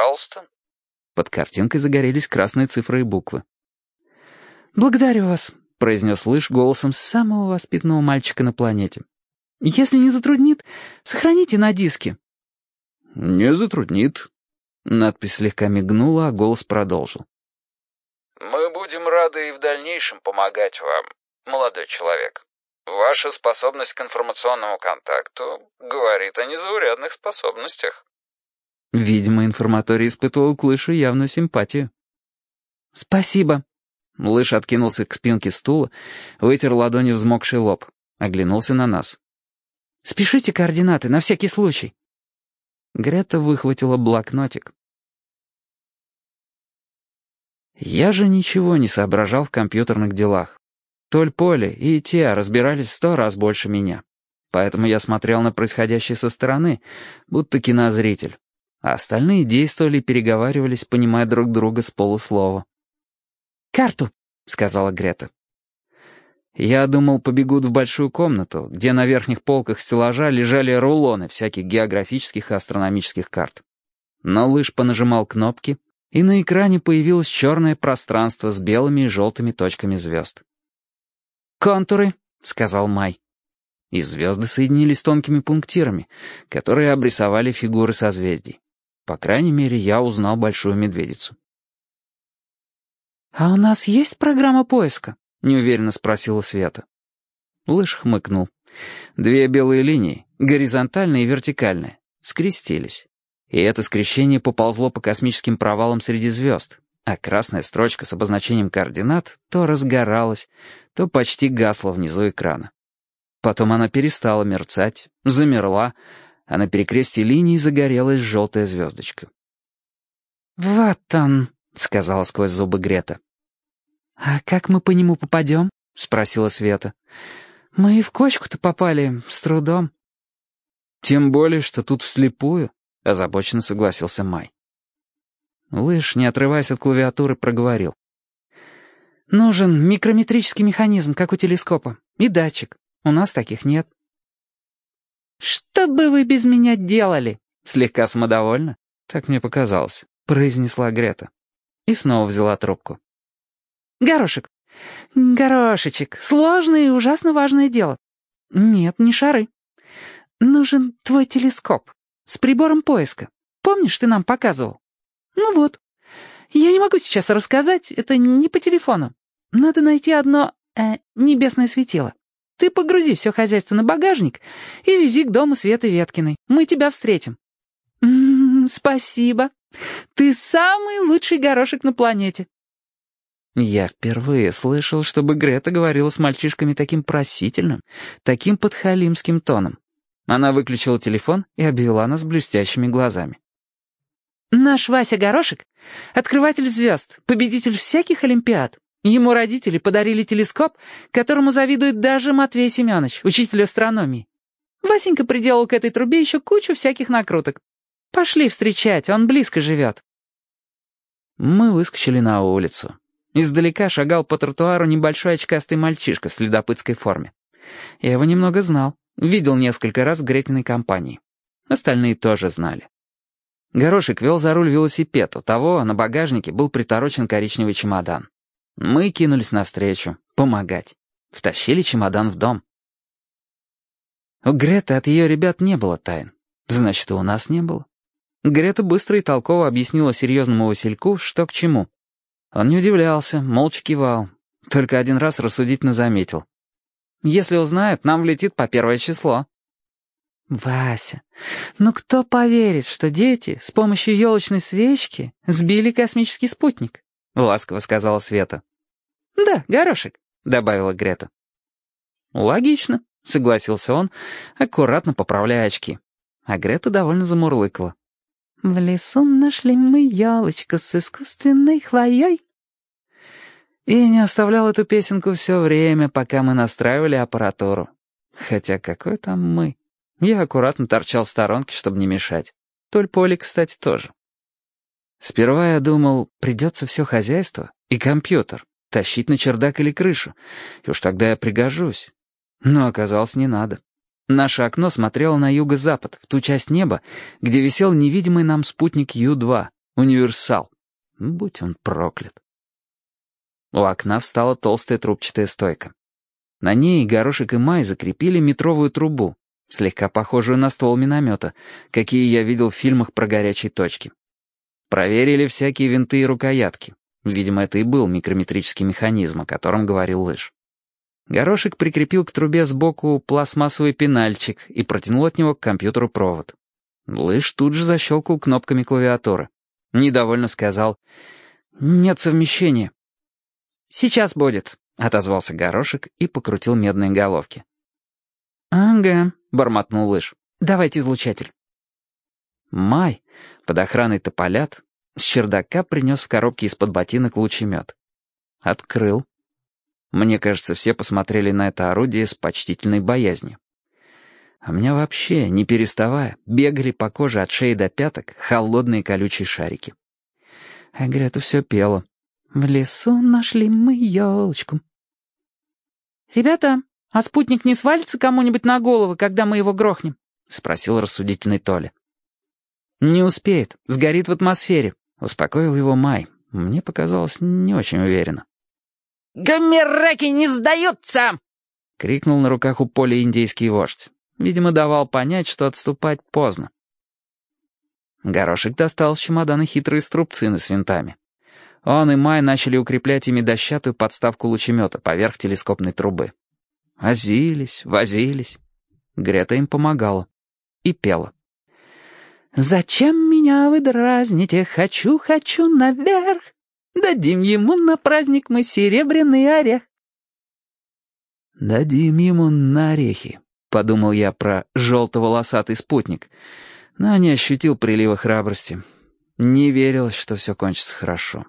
Пожалуйста». Под картинкой загорелись красные цифры и буквы. «Благодарю вас», — произнес Лыж голосом самого воспитанного мальчика на планете. «Если не затруднит, сохраните на диске». «Не затруднит». Надпись слегка мигнула, а голос продолжил. «Мы будем рады и в дальнейшем помогать вам, молодой человек. Ваша способность к информационному контакту говорит о незаурядных способностях». Видимо, информаторий испытывал к Лышу явную симпатию. «Спасибо». Лыж откинулся к спинке стула, вытер ладонью взмокший лоб, оглянулся на нас. «Спешите координаты, на всякий случай». Грета выхватила блокнотик. Я же ничего не соображал в компьютерных делах. Толь Поле и те разбирались сто раз больше меня. Поэтому я смотрел на происходящее со стороны, будто кинозритель. А остальные действовали и переговаривались, понимая друг друга с полуслова. «Карту», — сказала Грета. Я думал, побегут в большую комнату, где на верхних полках стеллажа лежали рулоны всяких географических и астрономических карт. Но лыж понажимал кнопки, и на экране появилось черное пространство с белыми и желтыми точками звезд. «Контуры», — сказал Май. И звезды соединились тонкими пунктирами, которые обрисовали фигуры созвездий. По крайней мере, я узнал большую медведицу. «А у нас есть программа поиска?» — неуверенно спросила Света. Лыж хмыкнул. Две белые линии, горизонтальная и вертикальная, скрестились. И это скрещение поползло по космическим провалам среди звезд, а красная строчка с обозначением координат то разгоралась, то почти гасла внизу экрана. Потом она перестала мерцать, замерла, а на перекрестии линий загорелась желтая звездочка. «Вот он», — сказала сквозь зубы Грета. «А как мы по нему попадем?» — спросила Света. «Мы и в кочку-то попали с трудом». «Тем более, что тут вслепую», — озабоченно согласился Май. Лыж, не отрываясь от клавиатуры, проговорил. «Нужен микрометрический механизм, как у телескопа, и датчик. У нас таких нет». «Что бы вы без меня делали?» Слегка самодовольно, так мне показалось, произнесла Грета. И снова взяла трубку. Горошек. Горошечек. Сложное и ужасно важное дело. Нет, не шары. Нужен твой телескоп. С прибором поиска. Помнишь, ты нам показывал? Ну вот. Я не могу сейчас рассказать, это не по телефону. Надо найти одно э, небесное светило. Ты погрузи все хозяйство на багажник и вези к дому Светы Веткиной. Мы тебя встретим. М -м, спасибо. Ты самый лучший горошек на планете. Я впервые слышал, чтобы Грета говорила с мальчишками таким просительным, таким подхалимским тоном. Она выключила телефон и обвела нас блестящими глазами. «Наш Вася Горошек — открыватель звезд, победитель всяких олимпиад. Ему родители подарили телескоп, которому завидует даже Матвей Семенович, учитель астрономии. Васенька приделал к этой трубе еще кучу всяких накруток. Пошли встречать, он близко живет». Мы выскочили на улицу. Издалека шагал по тротуару небольшой очкастый мальчишка в следопытской форме. Я его немного знал, видел несколько раз в Гретиной компании. Остальные тоже знали. Горошек вел за руль велосипед, у того на багажнике был приторочен коричневый чемодан. Мы кинулись навстречу, помогать. Втащили чемодан в дом. У Греты от ее ребят не было тайн. Значит, и у нас не было. Грета быстро и толково объяснила серьезному Васильку, что к чему. Он не удивлялся, молча кивал. Только один раз рассудительно заметил. «Если узнают, нам влетит по первое число». «Вася, ну кто поверит, что дети с помощью елочной свечки сбили космический спутник?» — ласково сказала Света. «Да, горошек», — добавила Грета. «Логично», — согласился он, аккуратно поправляя очки. А Грета довольно замурлыкала. В лесу нашли мы елочку с искусственной хвоей. И не оставлял эту песенку все время, пока мы настраивали аппаратуру. Хотя какой там мы? Я аккуратно торчал в сторонке, чтобы не мешать. Толь Поли, кстати, тоже. Сперва я думал, придется все хозяйство и компьютер тащить на чердак или крышу, и уж тогда я пригожусь. Но оказалось, не надо. Наше окно смотрело на юго-запад, в ту часть неба, где висел невидимый нам спутник Ю-2, Универсал. Будь он проклят. У окна встала толстая трубчатая стойка. На ней горошек и май закрепили метровую трубу, слегка похожую на ствол миномета, какие я видел в фильмах про горячие точки. Проверили всякие винты и рукоятки. Видимо, это и был микрометрический механизм, о котором говорил Лыж. Горошек прикрепил к трубе сбоку пластмассовый пенальчик и протянул от него к компьютеру провод. Лыж тут же защелкал кнопками клавиатуры. Недовольно сказал «Нет совмещения». «Сейчас будет», — отозвался Горошек и покрутил медные головки. «Ага», — бормотнул Лыж. «Давайте излучатель». Май, под охраной тополят, с чердака принес в коробке из-под ботинок лучемет. Открыл. Мне кажется, все посмотрели на это орудие с почтительной боязнью. А меня вообще, не переставая, бегали по коже от шеи до пяток холодные колючие шарики. А Грета все пела. «В лесу нашли мы елочку». «Ребята, а спутник не свалится кому-нибудь на голову, когда мы его грохнем?» — спросил рассудительный Толя. «Не успеет, сгорит в атмосфере», — успокоил его Май. Мне показалось не очень уверенно. «Гомераки не сдаются!» — крикнул на руках у поля индейский вождь. Видимо, давал понять, что отступать поздно. Горошек достал с чемодана хитрые струбцины с винтами. Он и Май начали укреплять ими дощатую подставку лучемета поверх телескопной трубы. Возились, возились. Грета им помогала. И пела. «Зачем меня вы дразните? Хочу, хочу наверх! Дадим ему на праздник мы серебряный орех!» «Дадим ему на орехи», — подумал я про желто-волосатый спутник, но не ощутил прилива храбрости. Не верилось, что все кончится хорошо.